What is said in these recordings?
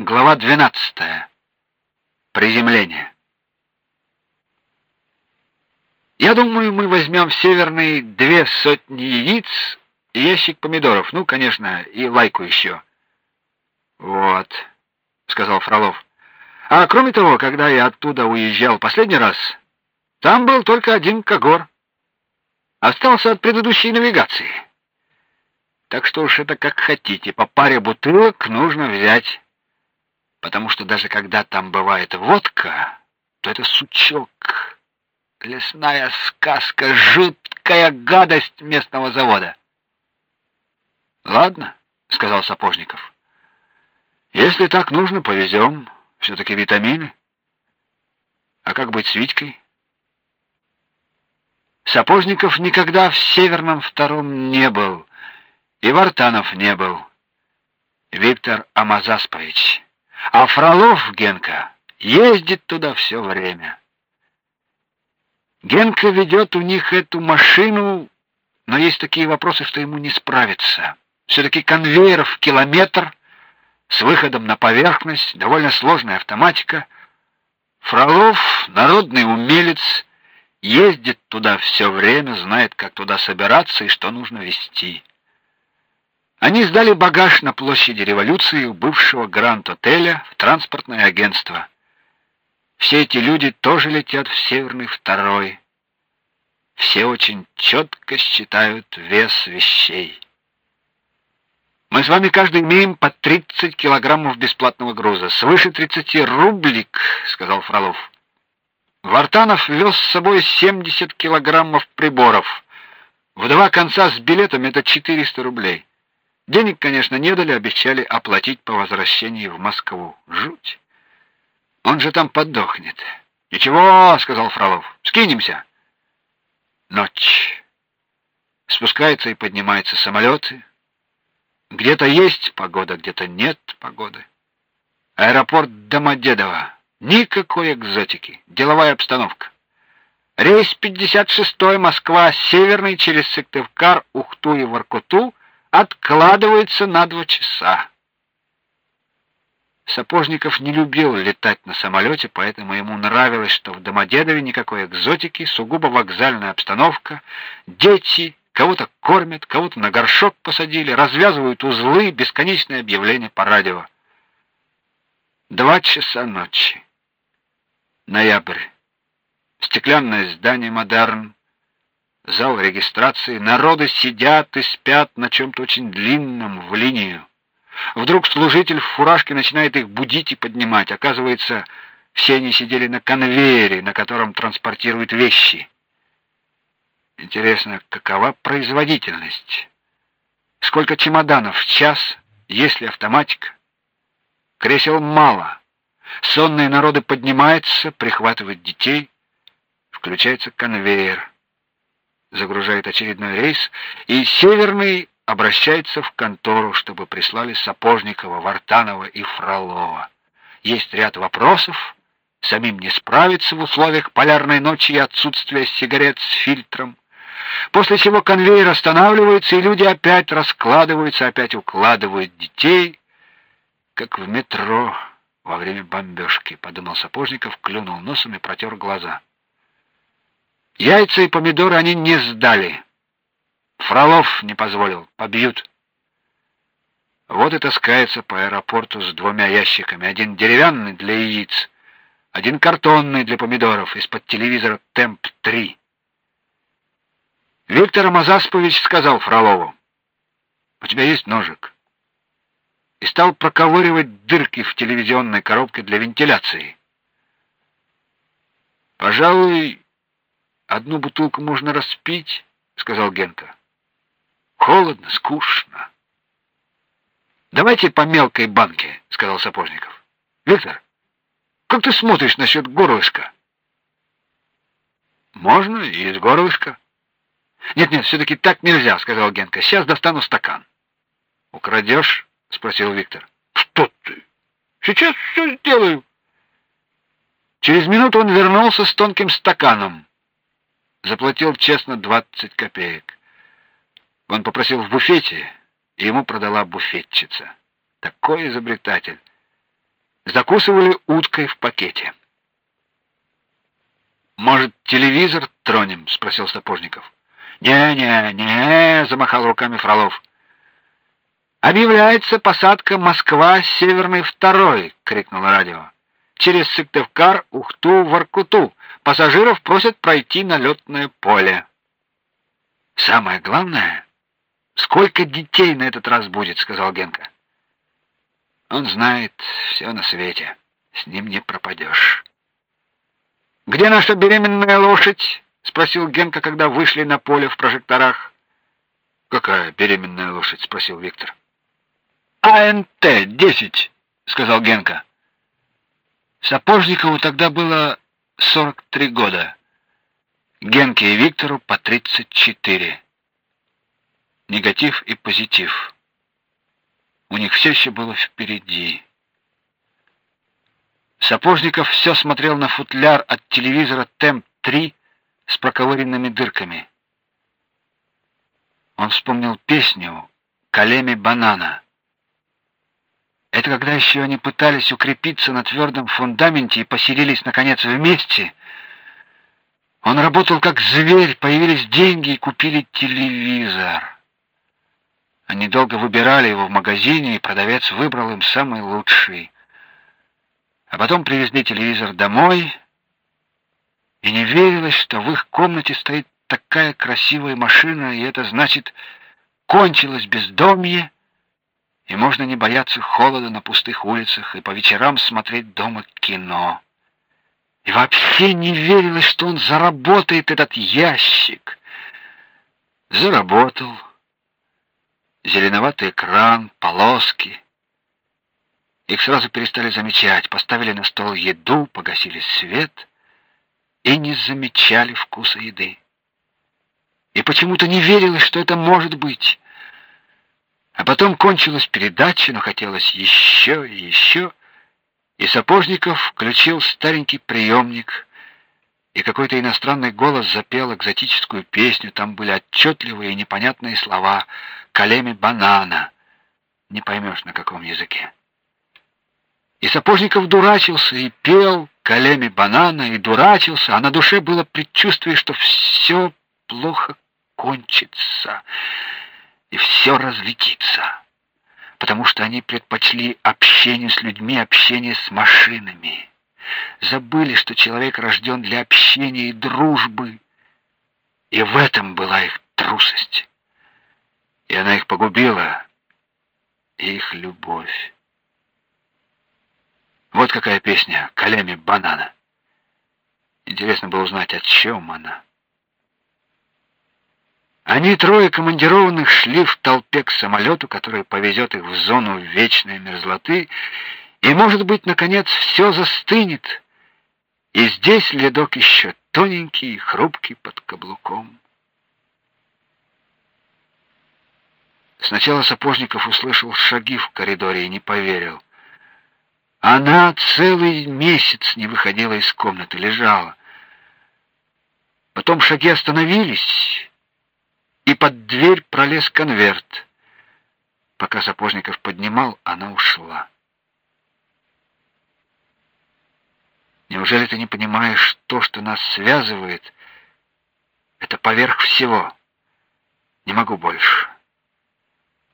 Глава 12. Приземление. Я думаю, мы возьмем в Северный две сотни яиц и ящик помидоров, ну, конечно, и лайку еще. Вот, сказал Фролов. А кроме того, когда я оттуда уезжал последний раз, там был только один когор. Остался от предыдущей навигации. Так что уж это как хотите, по паре бутылок нужно взять потому что даже когда там бывает водка, то это сучок, лесная сказка, жуткая гадость местного завода. Ладно, сказал Сапожников. Если так нужно, повезем. все таки витамины. А как быть с Витькой? Сапожников никогда в Северном втором не был, и Вартанов не был. Виктор Амазаспович а Фролов Генка ездит туда все время. Генка ведет у них эту машину, но есть такие вопросы, что ему не справиться. все таки конвейер в километр с выходом на поверхность, довольно сложная автоматика. Фролов народный умелец, ездит туда все время, знает, как туда собираться и что нужно везти. Они сдали багаж на площади Революции у бывшего Гранд-отеля в транспортное агентство. Все эти люди тоже летят в Северный второй. Все очень четко считают вес вещей. Мы с вами каждый имеем по 30 килограммов бесплатного груза. Свыше 30 рублик, сказал Фролов. Вартанов вез с собой 70 килограммов приборов. В два конца с билетами это 400 рублей. Денег, конечно, не дали, обещали оплатить по возвращении в Москву. Жуть. Он же там подохнет. Ничего, сказал Фролов. Скинемся. Ночь. Спускаются и поднимаются самолеты. Где-то есть погода, где-то нет погоды. Аэропорт Домодедово. Никакой экзотики. Деловая обстановка. Рейс 56 Москва Северный через Сыктывкар, Ухту и Воркуту откладывается на два часа. Сапожников не любил летать на самолете, поэтому ему нравилось, что в Домодедове никакой экзотики, сугубо вокзальная обстановка, дети кого-то кормят, кого-то на горшок посадили, развязывают узлы, бесконечные объявления по радио. Два часа ночи. Ноябрь. Стеклянное здание Модерн, зал регистрации, народы сидят и спят на чем то очень длинном в линию. Вдруг служитель в фуражке начинает их будить и поднимать. Оказывается, все они сидели на конвейере, на котором транспортируют вещи. Интересно, какова производительность? Сколько чемоданов в час, если автоматика? Кресел мало. Сонные народы поднимаются, прихватывают детей, включается конвейер загружает очередной рейс, и Северный обращается в контору, чтобы прислали Сапожникова, Вартанова и Фролова. Есть ряд вопросов, самим не справиться в условиях полярной ночи и отсутствия сигарет с фильтром. После чего конвейер останавливается, и люди опять раскладываются, опять укладывают детей, как в метро во время бомбежки, подумал Сапожников, клюнул носом и протер глаза. Яйца и помидоры они не сдали. Фролов не позволил, побьют. Вот и таскается по аэропорту с двумя ящиками, один деревянный для яиц, один картонный для помидоров из-под телевизора Темп-3. Виктор Амазаспович сказал Фролову: "У тебя есть ножик?" И стал проковыривать дырки в телевизионной коробке для вентиляции. Пожалуй, Одну бутылку можно распить, сказал Генка. Холодно, скучно. Давайте по мелкой банке, сказал Сапожников. Виктор, как ты смотришь насчет горлышка? Можно и из горлышка. Нет, нет, все таки так нельзя, сказал Генка. Сейчас достану стакан. Украдешь? спросил Виктор. Что ты? Сейчас все сделаю. Через минуту он вернулся с тонким стаканом. Заплатил честно 20 копеек. Он попросил в буфете, и ему продала буфетчица. Такой изобретатель. закусывали уткой в пакете. Может, телевизор тронем, спросил Сапожников. Не, не, замахал руками Фролов. Объявляется посадка Москва Северный второй, крикнуло радио. Через Сыктывкар, Ухту, Воркуту. Пассажиров просят пройти на летное поле. Самое главное, сколько детей на этот раз будет, сказал Генка. Он знает все на свете. С ним не пропадешь. Где наша беременная лошадь? спросил Генка, когда вышли на поле в прожекторах. Какая беременная лошадь? спросил Виктор. АНТ-10, сказал Генка. Сапожникову тогда было 43 года. Генке и Виктору по 34. Негатив и позитив. У них все еще было впереди. Сапожников все смотрел на футляр от телевизора Темп-3 с проковыренными дырками. Он вспомнил песню Калеми банана. Это когда еще они пытались укрепиться на твердом фундаменте и поселились наконец вместе. Он работал как зверь, появились деньги и купили телевизор. Они долго выбирали его в магазине, и продавец выбрал им самый лучший. А потом привезли телевизор домой, и не верилось, что в их комнате стоит такая красивая машина, и это значит кончилось бездомье, и можно не бояться холода на пустых улицах и по вечерам смотреть дома кино. И вообще не верилось, что он заработает этот ящик. Заработал зеленоватый экран, полоски. Их сразу перестали замечать, поставили на стол еду, погасили свет и не замечали вкуса еды. И почему-то не верилось, что это может быть. А потом кончилась передача, но хотелось еще и еще, и Сапожников включил старенький приемник и какой-то иностранный голос запел экзотическую песню, там были отчетливые и непонятные слова «Калеми банана». Не поймешь на каком языке. И Сапожников дурачился и пел «Калеми банана» и дурачился, а на душе было предчувствие, что все плохо кончится и все разлетится, потому что они предпочли общение с людьми, общение с машинами забыли, что человек рожден для общения и дружбы. И в этом была их трусость. И она их погубила, и их любовь. Вот какая песня Калеми банана. Интересно было узнать, о чем она. Они трое командированных шли в толпе к самолету, который повезет их в зону вечной мерзлоты, и, может быть, наконец все застынет. И здесь ледок еще тоненький и хрупкий под каблуком. Сначала Сапожников услышал шаги в коридоре и не поверил. Она целый месяц не выходила из комнаты, лежала. Потом шаги остановились, и под дверь пролез конверт. Пока Сапожников поднимал, она ушла. Неужели ты не понимаешь, то, что нас связывает, это поверх всего? Не могу больше.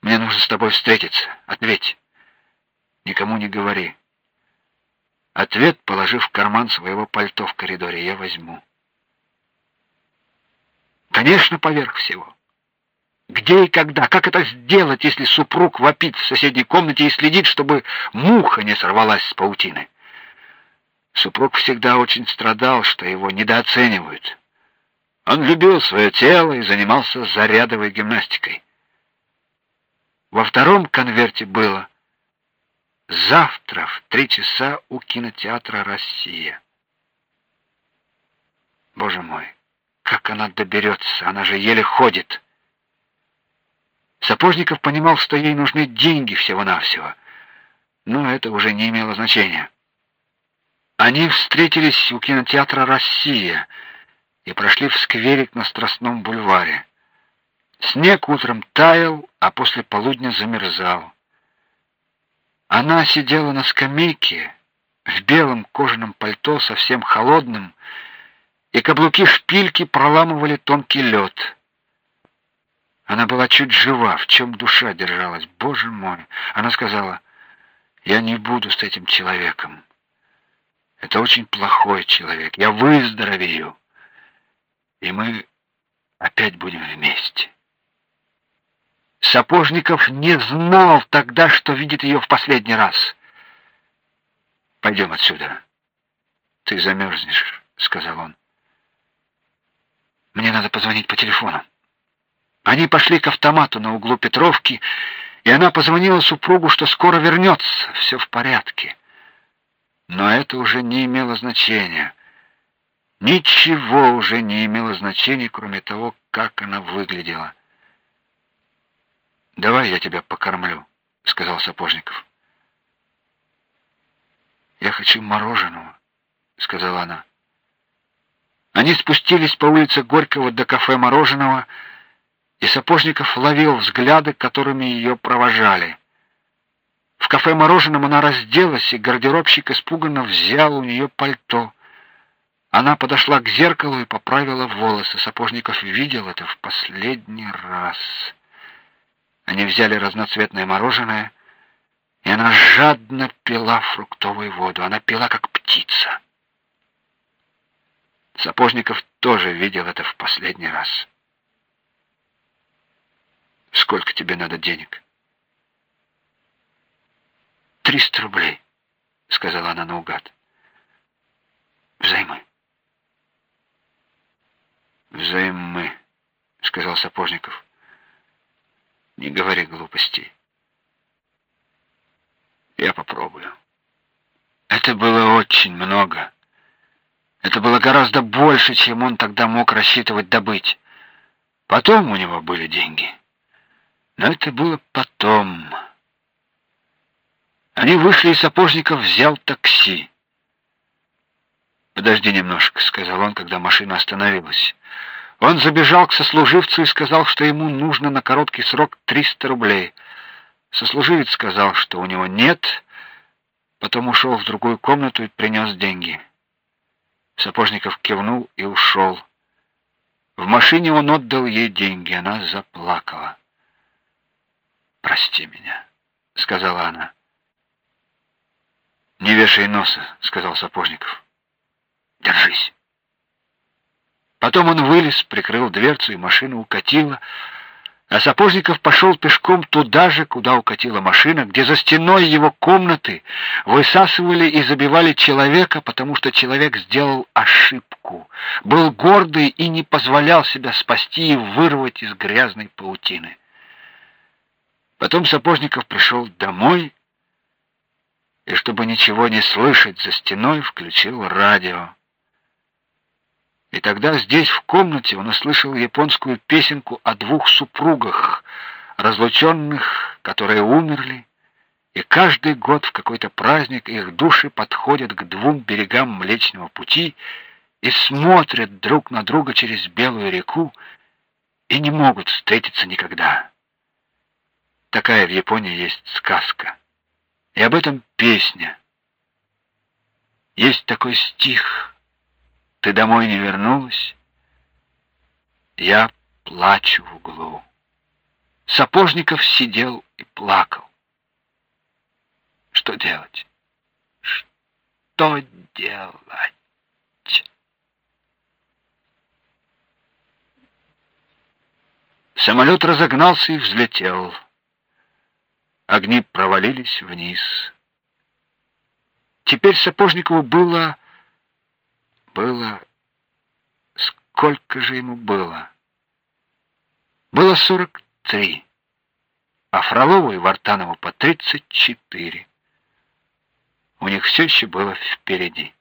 Мне нужно с тобой встретиться. Ответь. Никому не говори. Ответ, положив в карман своего пальто в коридоре, я возьму. Конечно, поверх всего. Где и когда? Как это сделать, если супруг вопит в соседней комнате и следит, чтобы муха не сорвалась с паутины? Супруг всегда очень страдал, что его недооценивают. Он любил свое тело и занимался зарядовой гимнастикой. Во втором конверте было завтра в три часа у кинотеатра Россия. Боже мой, как она доберется, она же еле ходит. Сапожников понимал, что ей нужны деньги всего-навсего, но это уже не имело значения. Они встретились у кинотеатра Россия и прошли в скверик на Страстном бульваре. Снег утром таял, а после полудня замерзал. Она сидела на скамейке в белом кожаном пальто, совсем холодном, и каблуки шпильки проламывали тонкий лед. Она была чуть жива, в чем душа держалась. Боже мой, она сказала: "Я не буду с этим человеком. Это очень плохой человек. Я выздоровею, и мы опять будем вместе". Сапожников не знал тогда, что видит ее в последний раз. Пойдем отсюда. Ты замерзнешь», — сказал он. Мне надо позвонить по телефону. Они пошли к автомату на углу Петровки, и она позвонила супругу, что скоро вернется, все в порядке. Но это уже не имело значения. Ничего уже не имело значения, кроме того, как она выглядела. Давай я тебя покормлю, сказал Сапожников. Я хочу мороженого, сказала она. Они спустились по улице Горького до кафе Мороженого, и Сапожников ловил взгляды, которыми ее провожали. В кафе Мороженом она разделась, и гардеробщик испуганно взял у нее пальто. Она подошла к зеркалу и поправила волосы. Сапожников видел это в последний раз. Они взяли разноцветное мороженое, и она жадно пила фруктовую воду. Она пила как птица. Сапожников тоже видел это в последний раз. Сколько тебе надо денег? «Триста рублей, сказала она наугад. Взаймы. Взаймы, сказал Сапожников. Не говори глупостей. Я попробую. Это было очень много. Это было гораздо больше, чем он тогда мог рассчитывать добыть. Потом у него были деньги. Но это было потом. Они вышли из сапожников, взял такси. Подожди немножко, сказал он, когда машина остановилась. Он забежал к сослуживцу и сказал, что ему нужно на короткий срок 300 рублей. Сослуживец сказал, что у него нет, потом ушел в другую комнату и принес деньги. Сапожников кивнул и ушел. В машине он отдал ей деньги, она заплакала. "Прости меня", сказала она. "Не вешай носа", сказал Сапожников. "Держись". Потом он вылез, прикрыл дверцу, и машина укатила. А Сапожников пошел пешком туда же, куда укатила машина, где за стеной его комнаты высасывали и забивали человека, потому что человек сделал ошибку, был гордый и не позволял себя спасти и вырвать из грязной паутины. Потом Сапожников пришел домой и, чтобы ничего не слышать за стеной, включил радио. И тогда здесь в комнате он услышал японскую песенку о двух супругах, разлученных, которые умерли, и каждый год в какой-то праздник их души подходят к двум берегам Млечного пути и смотрят друг на друга через белую реку и не могут встретиться никогда. Такая в Японии есть сказка. И об этом песня. Есть такой стих ты домой не вернулась. Я плачу в углу. Сапожников сидел и плакал. Что делать? Что делать? Самолет разогнался и взлетел. Огни провалились вниз. Теперь Сапожникову было было... Сколько же ему было? Было сорок три, а Фролову и Вартанову по тридцать четыре. У них все еще было впереди.